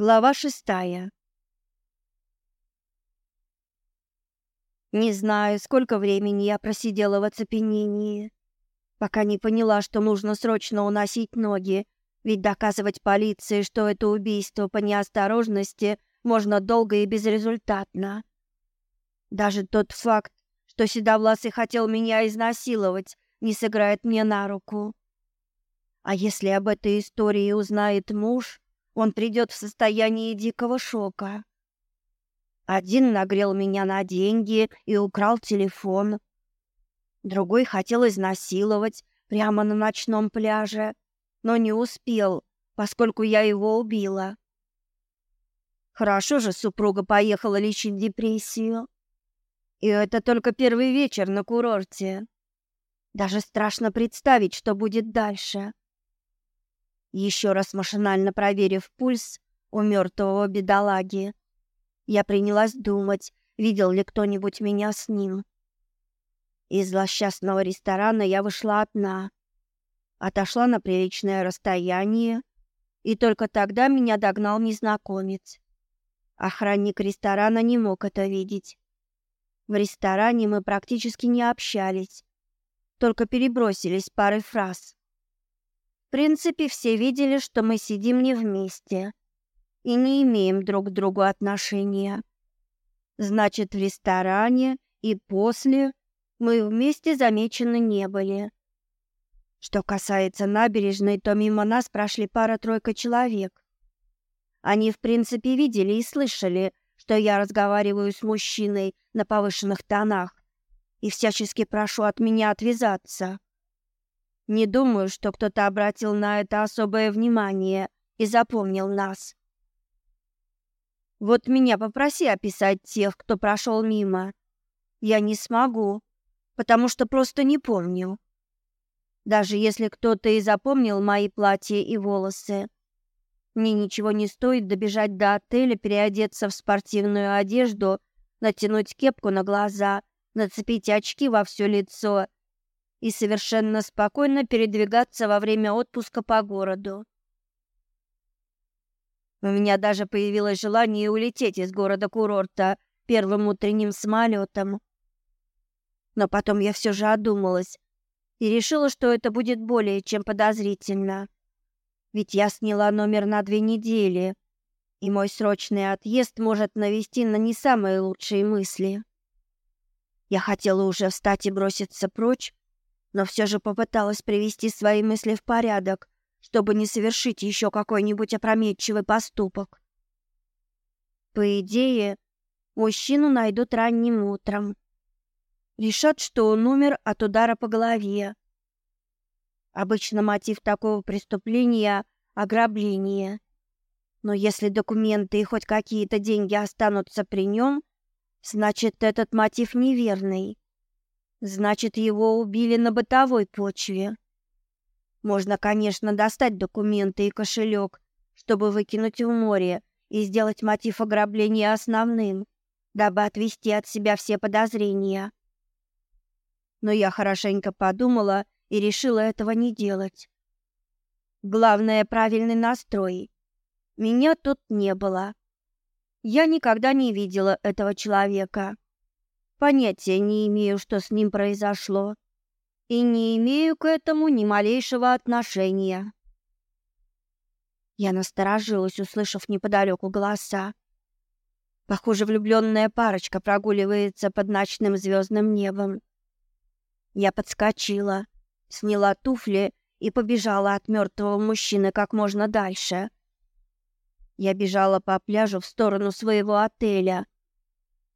Глава шестая. Не знаю, сколько времени я просидела в оцепенении, пока не поняла, что нужно срочно уносить ноги, ведь доказывать полиции, что это убийство по неосторожности, можно долго и безрезультатно. Даже тот факт, что Седовласый хотел меня изнасиловать, не сыграет мне на руку. А если об этой истории узнает муж, он придет в состоянии дикого шока. Один нагрел меня на деньги и украл телефон. Другой хотел изнасиловать прямо на ночном пляже, но не успел, поскольку я его убила. Хорошо же супруга поехала лечить депрессию. И это только первый вечер на курорте. Даже страшно представить, что будет дальше. Еще раз машинально проверив пульс у мертвого бедолаги, я принялась думать, видел ли кто-нибудь меня с ним. Из злосчастного ресторана я вышла одна, отошла на приличное расстояние, и только тогда меня догнал незнакомец. Охранник ресторана не мог это видеть. В ресторане мы практически не общались, только перебросились парой фраз. В принципе, все видели, что мы сидим не вместе и не имеем друг к другу отношения. Значит, в ресторане и после мы вместе замечены не были. Что касается набережной, то мимо нас прошли пара-тройка человек. Они, в принципе, видели и слышали, что я разговариваю с мужчиной на повышенных тонах и всячески прошу от меня отвязаться. Не думаю, что кто-то обратил на это особое внимание и запомнил нас. Вот меня попроси описать тех, кто прошел мимо. Я не смогу, потому что просто не помню. Даже если кто-то и запомнил мои платья и волосы, мне ничего не стоит добежать до отеля, переодеться в спортивную одежду, натянуть кепку на глаза, нацепить очки во все лицо и совершенно спокойно передвигаться во время отпуска по городу. У меня даже появилось желание улететь из города-курорта первым утренним самолетом. Но потом я все же одумалась и решила, что это будет более чем подозрительно. Ведь я сняла номер на две недели, и мой срочный отъезд может навести на не самые лучшие мысли. Я хотела уже встать и броситься прочь, но все же попыталась привести свои мысли в порядок, чтобы не совершить еще какой-нибудь опрометчивый поступок. По идее, мужчину найдут ранним утром. Решат, что он умер от удара по голове. Обычно мотив такого преступления — ограбление. Но если документы и хоть какие-то деньги останутся при нем, значит, этот мотив неверный. Значит, его убили на бытовой почве. Можно, конечно, достать документы и кошелек, чтобы выкинуть в море и сделать мотив ограбления основным, дабы отвести от себя все подозрения. Но я хорошенько подумала и решила этого не делать. Главное правильный настрой. Меня тут не было. Я никогда не видела этого человека. Понятия не имею, что с ним произошло, и не имею к этому ни малейшего отношения. Я насторожилась, услышав неподалеку голоса. Похоже, влюбленная парочка прогуливается под ночным звездным небом. Я подскочила, сняла туфли и побежала от мертвого мужчины как можно дальше. Я бежала по пляжу в сторону своего отеля —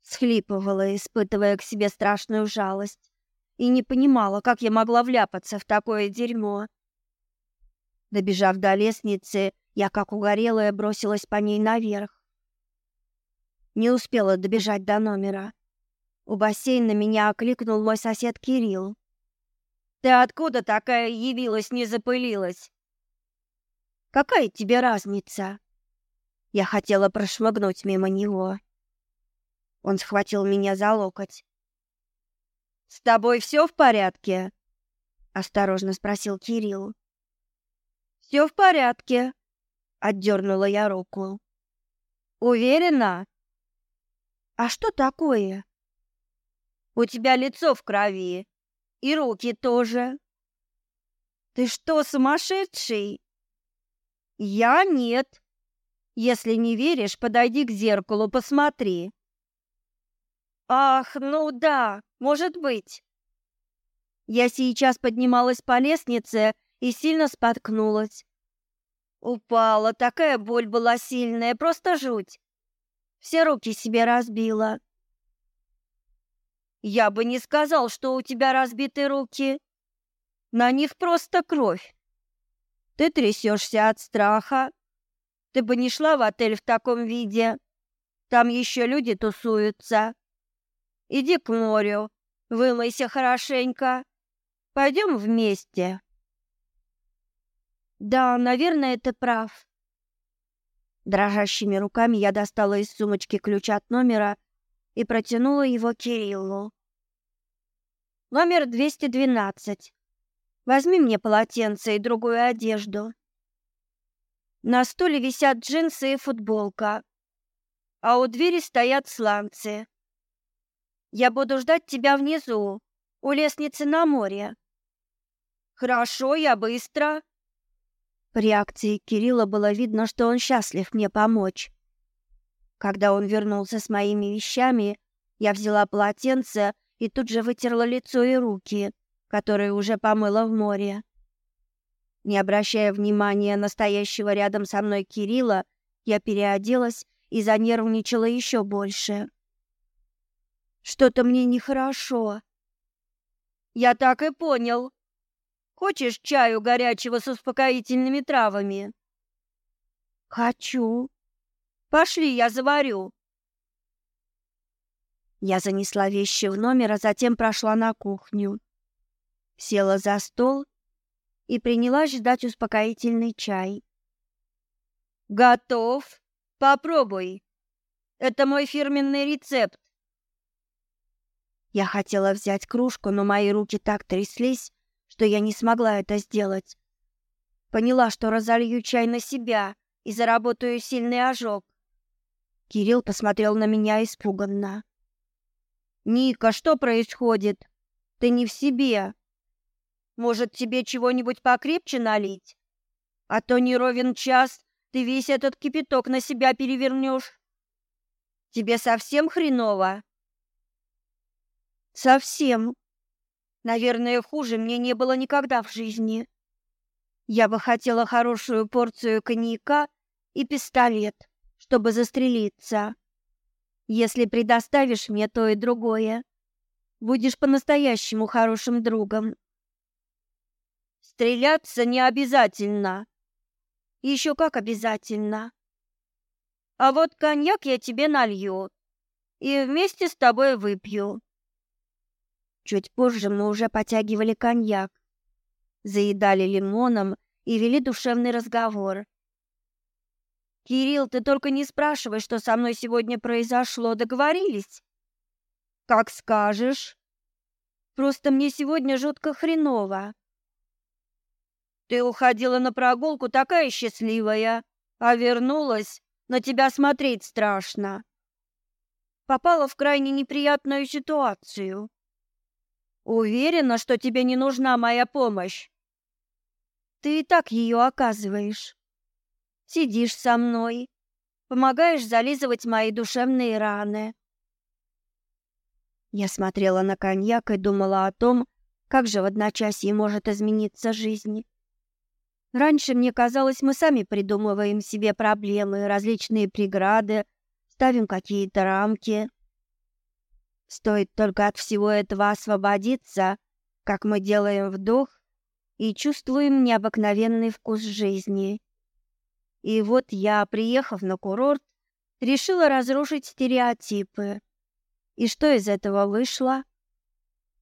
Схлипывала, испытывая к себе страшную жалость, и не понимала, как я могла вляпаться в такое дерьмо. Добежав до лестницы, я, как угорелая, бросилась по ней наверх. Не успела добежать до номера. У бассейна меня окликнул мой сосед Кирилл. «Ты откуда такая явилась, не запылилась?» «Какая тебе разница?» Я хотела прошмыгнуть мимо него. Он схватил меня за локоть. С тобой все в порядке? осторожно спросил Кирилл. Все в порядке, отдернула я руку. Уверена? А что такое? У тебя лицо в крови, и руки тоже. Ты что, сумасшедший? Я нет. Если не веришь, подойди к зеркалу, посмотри. Ах, ну да, может быть. Я сейчас поднималась по лестнице и сильно споткнулась. Упала, такая боль была сильная, просто жуть. Все руки себе разбила. Я бы не сказал, что у тебя разбиты руки. На них просто кровь. Ты трясешься от страха. Ты бы не шла в отель в таком виде. Там еще люди тусуются. Иди к морю, вымойся хорошенько. Пойдем вместе. Да, наверное, ты прав. Дрожащими руками я достала из сумочки ключ от номера и протянула его Кириллу. Номер 212. Возьми мне полотенце и другую одежду. На стуле висят джинсы и футболка, а у двери стоят сланцы. Я буду ждать тебя внизу, у лестницы на море. Хорошо, я быстро. По реакции Кирилла было видно, что он счастлив мне помочь. Когда он вернулся с моими вещами, я взяла полотенце и тут же вытерла лицо и руки, которые уже помыла в море. Не обращая внимания на стоящего рядом со мной Кирилла, я переоделась и занервничала еще больше. Что-то мне нехорошо. Я так и понял. Хочешь чаю горячего с успокоительными травами? Хочу. Пошли, я заварю. Я занесла вещи в номер, а затем прошла на кухню. Села за стол и принялась ждать успокоительный чай. Готов? Попробуй. Это мой фирменный рецепт. Я хотела взять кружку, но мои руки так тряслись, что я не смогла это сделать. Поняла, что разолью чай на себя и заработаю сильный ожог. Кирилл посмотрел на меня испуганно. Ника, что происходит? Ты не в себе. Может, тебе чего-нибудь покрепче налить? А то не ровен час ты весь этот кипяток на себя перевернешь. Тебе совсем хреново? Совсем. Наверное, хуже мне не было никогда в жизни. Я бы хотела хорошую порцию коньяка и пистолет, чтобы застрелиться. Если предоставишь мне то и другое, будешь по-настоящему хорошим другом. Стреляться не обязательно. Еще как обязательно. А вот коньяк я тебе налью и вместе с тобой выпью. Чуть позже мы уже потягивали коньяк, заедали лимоном и вели душевный разговор. Кирилл, ты только не спрашивай, что со мной сегодня произошло, договорились? Как скажешь. Просто мне сегодня жутко хреново. Ты уходила на прогулку такая счастливая, а вернулась, на тебя смотреть страшно. Попала в крайне неприятную ситуацию. Уверена, что тебе не нужна моя помощь. Ты и так ее оказываешь. Сидишь со мной, помогаешь зализывать мои душевные раны. Я смотрела на коньяк и думала о том, как же в одночасье может измениться жизнь. Раньше мне казалось, мы сами придумываем себе проблемы, различные преграды, ставим какие-то рамки. Стоит только от всего этого освободиться, как мы делаем вдох и чувствуем необыкновенный вкус жизни. И вот я, приехав на курорт, решила разрушить стереотипы. И что из этого вышло?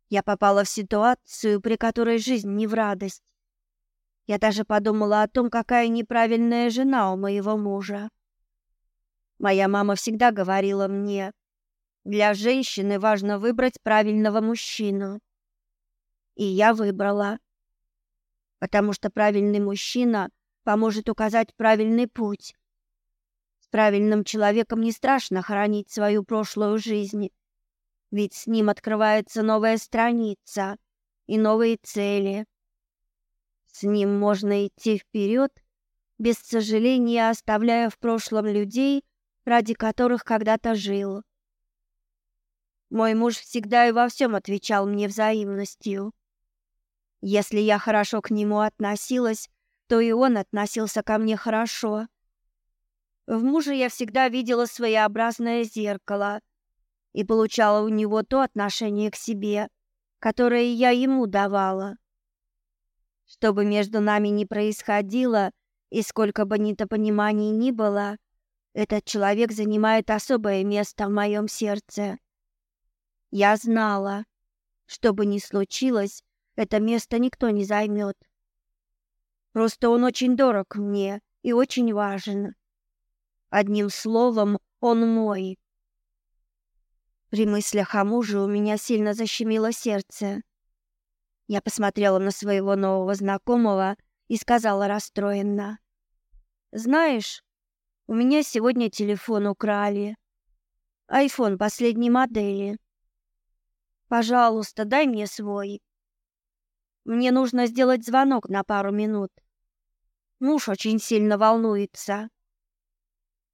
Я попала в ситуацию, при которой жизнь не в радость. Я даже подумала о том, какая неправильная жена у моего мужа. Моя мама всегда говорила мне, для женщины важно выбрать правильного мужчину. И я выбрала. Потому что правильный мужчина поможет указать правильный путь. правильным человеком не страшно хоронить свою прошлую жизнь, ведь с ним открывается новая страница и новые цели. С ним можно идти вперед, без сожаления оставляя в прошлом людей, ради которых когда-то жил. Мой муж всегда и во всем отвечал мне взаимностью. Если я хорошо к нему относилась, то и он относился ко мне хорошо. В муже я всегда видела своеобразное зеркало и получала у него то отношение к себе, которое я ему давала. Что бы между нами ни происходило, и сколько бы недопониманий ни было, этот человек занимает особое место в моем сердце. Я знала, что бы ни случилось, это место никто не займет. Просто он очень дорог мне и очень важен. Одним словом, он мой. При мыслях о муже у меня сильно защемило сердце. Я посмотрела на своего нового знакомого и сказала расстроенно: "Знаешь, у меня сегодня телефон украли. Айфон последней модели. Пожалуйста, дай мне свой. Мне нужно сделать звонок на пару минут. Муж очень сильно волнуется.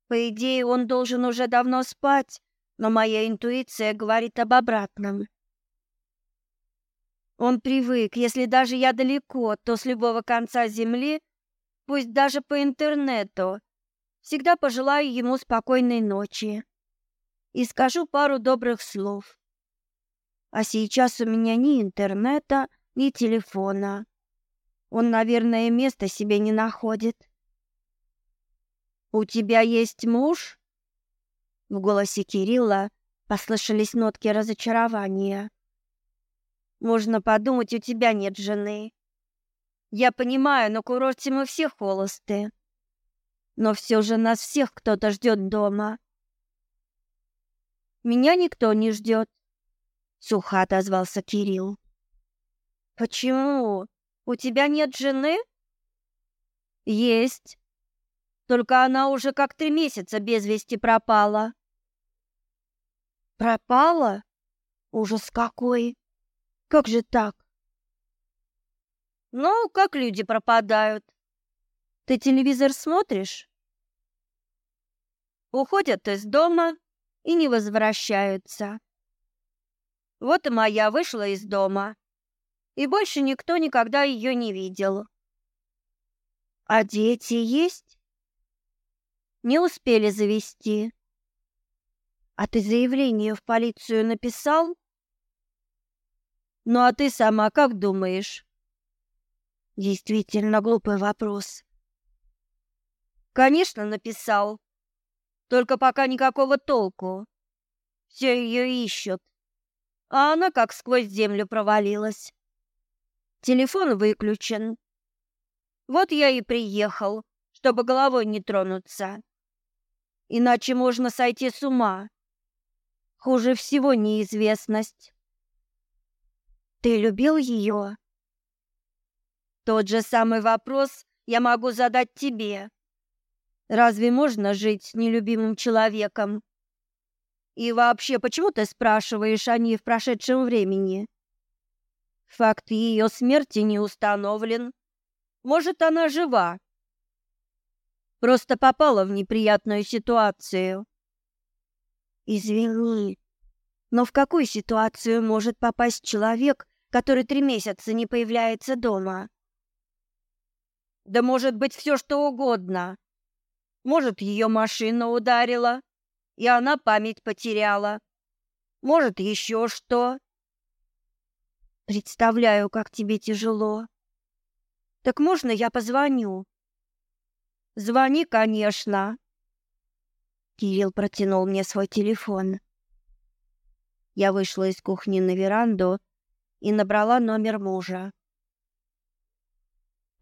По идее, он должен уже давно спать, но моя интуиция говорит об обратном. Он привык, если даже я далеко, то с любого конца земли, пусть даже по интернету, всегда пожелаю ему спокойной ночи и скажу пару добрых слов. А сейчас у меня ни интернета, ни телефона. Он, наверное, места себе не находит. У тебя есть муж? В голосе Кирилла послышались нотки разочарования. Можно подумать, у тебя нет жены. Я понимаю, на курорте мы все холосты. Но все же нас всех кто-то ждет дома. Меня никто не ждет, сухо отозвался Кирилл. Почему? У тебя нет жены? Есть. Только она уже как три месяца без вести пропала. Пропала? Ужас какой! Как же так? Ну, как люди пропадают. Ты телевизор смотришь? Уходят из дома и не возвращаются. Вот и моя вышла из дома, и больше никто никогда ее не видел. А дети есть? Не успели завести. А ты заявление в полицию написал? Ну а ты сама как думаешь? Действительно глупый вопрос. Конечно, написал. Только пока никакого толку. Все ее ищут. А она как сквозь землю провалилась. Телефон выключен. Вот я и приехал, чтобы головой не тронуться. Иначе можно сойти с ума. Хуже всего неизвестность. Ты любил ее? Тот же самый вопрос я могу задать тебе. Разве можно жить с нелюбимым человеком? И вообще, почему ты спрашиваешь о ней в прошедшем времени? Факт ее смерти не установлен. Может, она жива. Просто попала в неприятную ситуацию. Извини, но в какую ситуацию может попасть человек, который три месяца не появляется дома. Да может быть все что угодно. Может, ее машина ударила, и она память потеряла. Может, еще что. Представляю, как тебе тяжело. Так можно я позвоню? Звони, конечно. Кирилл протянул мне свой телефон. Я вышла из кухни на веранду и набрала номер мужа.